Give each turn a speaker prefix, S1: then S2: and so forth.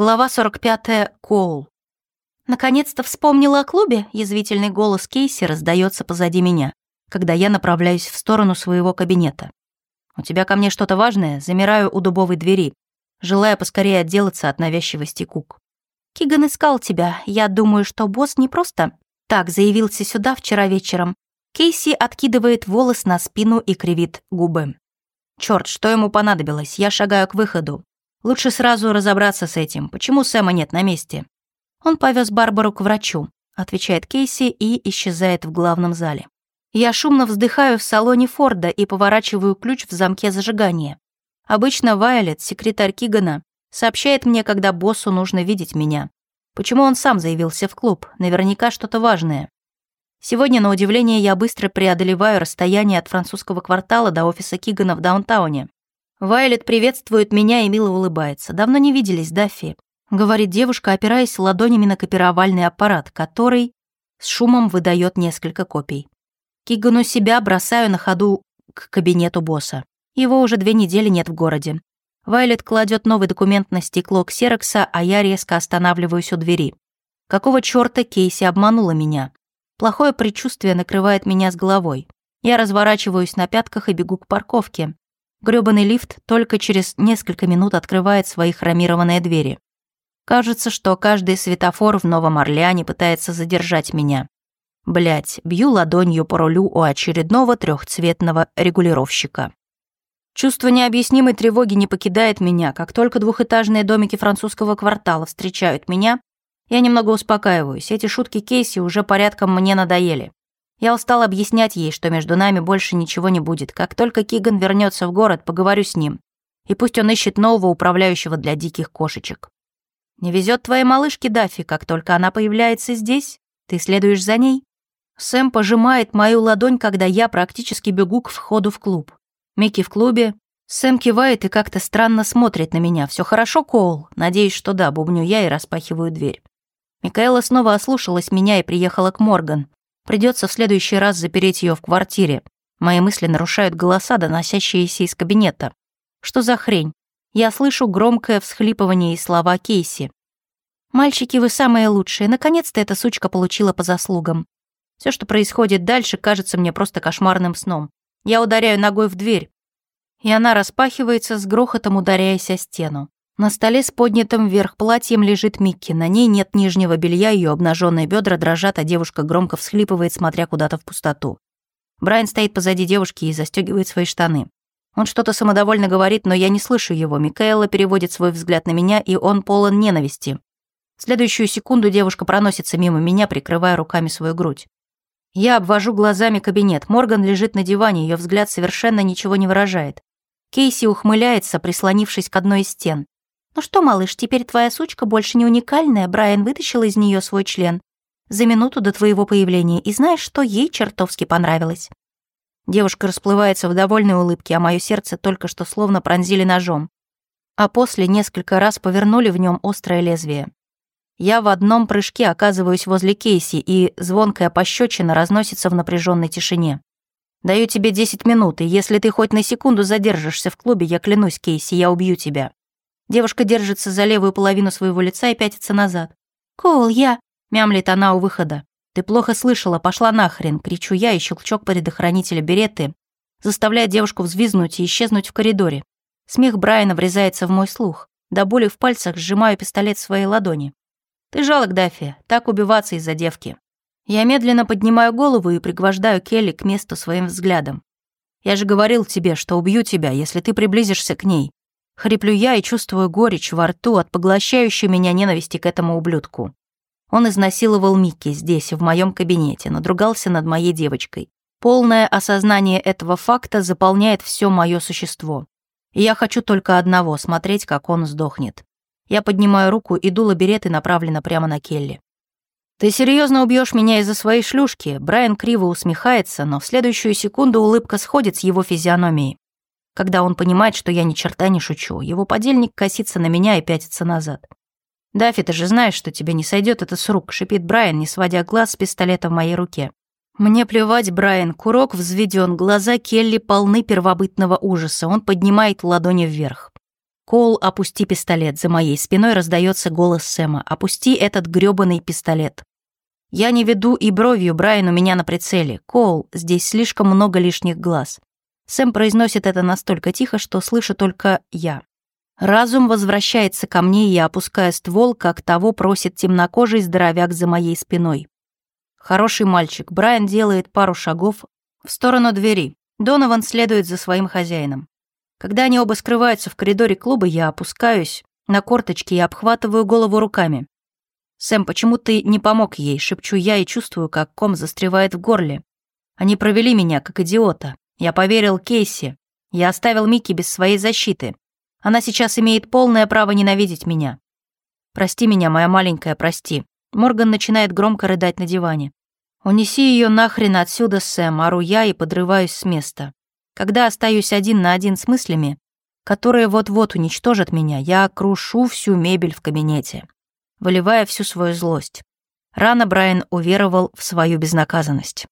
S1: Глава 45. Коул. Наконец-то вспомнила о клубе, язвительный голос Кейси раздается позади меня, когда я направляюсь в сторону своего кабинета. «У тебя ко мне что-то важное?» Замираю у дубовой двери, желая поскорее отделаться от навязчивости Кук. «Киган искал тебя. Я думаю, что босс не просто так заявился сюда вчера вечером». Кейси откидывает волос на спину и кривит губы. Черт, что ему понадобилось? Я шагаю к выходу. Лучше сразу разобраться с этим. Почему Сэма нет на месте? Он повез Барбару к врачу, отвечает Кейси и исчезает в главном зале. Я шумно вздыхаю в салоне Форда и поворачиваю ключ в замке зажигания. Обычно Вайолет, секретарь Кигана, сообщает мне, когда боссу нужно видеть меня. Почему он сам заявился в клуб? Наверняка что-то важное. Сегодня, на удивление, я быстро преодолеваю расстояние от французского квартала до офиса Кигана в даунтауне. Вайлет приветствует меня и мило улыбается. «Давно не виделись, Даффи», — говорит девушка, опираясь ладонями на копировальный аппарат, который с шумом выдает несколько копий. Кигану себя бросаю на ходу к кабинету босса. Его уже две недели нет в городе. Вайлет кладет новый документ на стекло ксерокса, а я резко останавливаюсь у двери. Какого чёрта Кейси обманула меня? Плохое предчувствие накрывает меня с головой. Я разворачиваюсь на пятках и бегу к парковке. Грёбаный лифт только через несколько минут открывает свои хромированные двери. Кажется, что каждый светофор в Новом Орлеане пытается задержать меня. Блять, бью ладонью по рулю у очередного трехцветного регулировщика. Чувство необъяснимой тревоги не покидает меня. Как только двухэтажные домики французского квартала встречают меня, я немного успокаиваюсь. Эти шутки Кейси уже порядком мне надоели. Я устал объяснять ей, что между нами больше ничего не будет. Как только Киган вернется в город, поговорю с ним. И пусть он ищет нового управляющего для диких кошечек. Не везет твоей малышке Даффи, как только она появляется здесь, ты следуешь за ней. Сэм пожимает мою ладонь, когда я практически бегу к входу в клуб. Микки в клубе. Сэм кивает и как-то странно смотрит на меня. Все хорошо, Коул? Надеюсь, что да, бубню я и распахиваю дверь. Микаэла снова ослушалась меня и приехала к Морган. Придется в следующий раз запереть ее в квартире. Мои мысли нарушают голоса, доносящиеся из кабинета. Что за хрень? Я слышу громкое всхлипывание и слова Кейси. «Мальчики, вы самые лучшие. Наконец-то эта сучка получила по заслугам. Все, что происходит дальше, кажется мне просто кошмарным сном. Я ударяю ногой в дверь, и она распахивается с грохотом, ударяясь о стену. На столе с поднятым вверх платьем лежит Микки. На ней нет нижнего белья, ее обнаженные бедра дрожат, а девушка громко всхлипывает, смотря куда-то в пустоту. Брайан стоит позади девушки и застегивает свои штаны. Он что-то самодовольно говорит, но я не слышу его. Микаэла переводит свой взгляд на меня, и он полон ненависти. В следующую секунду девушка проносится мимо меня, прикрывая руками свою грудь. Я обвожу глазами кабинет. Морган лежит на диване, ее взгляд совершенно ничего не выражает. Кейси ухмыляется, прислонившись к одной из стен. «Ну что, малыш, теперь твоя сучка больше не уникальная, Брайан вытащил из нее свой член за минуту до твоего появления, и знаешь, что ей чертовски понравилось?» Девушка расплывается в довольной улыбке, а мое сердце только что словно пронзили ножом. А после несколько раз повернули в нем острое лезвие. Я в одном прыжке оказываюсь возле Кейси, и звонкая пощечина разносится в напряженной тишине. Даю тебе 10 минут, и если ты хоть на секунду задержишься в клубе, я клянусь, Кейси, я убью тебя. Девушка держится за левую половину своего лица и пятится назад. «Коул, я...» — мямлит она у выхода. «Ты плохо слышала, пошла нахрен!» — кричу я, и щелчок предохранителя береты заставляет девушку взвизнуть и исчезнуть в коридоре. Смех Брайана врезается в мой слух. До боли в пальцах сжимаю пистолет в своей ладони. «Ты жалок, Даффи, так убиваться из-за девки». Я медленно поднимаю голову и пригвождаю Келли к месту своим взглядом. «Я же говорил тебе, что убью тебя, если ты приблизишься к ней. Хриплю я и чувствую горечь во рту от поглощающей меня ненависти к этому ублюдку. Он изнасиловал Микки здесь, в моем кабинете, надругался над моей девочкой. Полное осознание этого факта заполняет все мое существо. И я хочу только одного — смотреть, как он сдохнет. Я поднимаю руку, и дуло береты направлено прямо на Келли. «Ты серьезно убьешь меня из-за своей шлюшки?» Брайан криво усмехается, но в следующую секунду улыбка сходит с его физиономией. Когда он понимает, что я ни черта не шучу, его подельник косится на меня и пятится назад. «Даффи, ты же знаешь, что тебе не сойдет это с рук», — шипит Брайан, не сводя глаз с пистолета в моей руке. Мне плевать, Брайан, курок взведен, глаза Келли полны первобытного ужаса, он поднимает ладони вверх. Коул, опусти пистолет. За моей спиной раздается голос Сэма. Опусти этот грёбаный пистолет. Я не веду и бровью, Брайан у меня на прицеле. Коул, здесь слишком много лишних глаз. Сэм произносит это настолько тихо, что слышу только я. Разум возвращается ко мне, и я опускаю ствол, как того просит темнокожий здоровяк за моей спиной. Хороший мальчик. Брайан делает пару шагов в сторону двери. Донован следует за своим хозяином. Когда они оба скрываются в коридоре клуба, я опускаюсь на корточки и обхватываю голову руками. «Сэм, почему ты не помог ей?» — шепчу я и чувствую, как ком застревает в горле. Они провели меня, как идиота. Я поверил Кейси. Я оставил Микки без своей защиты. Она сейчас имеет полное право ненавидеть меня. Прости меня, моя маленькая, прости. Морган начинает громко рыдать на диване. Унеси ее нахрен отсюда, Сэм, ору я и подрываюсь с места. Когда остаюсь один на один с мыслями, которые вот-вот уничтожат меня, я крушу всю мебель в кабинете выливая всю свою злость. Рано Брайан уверовал в свою безнаказанность.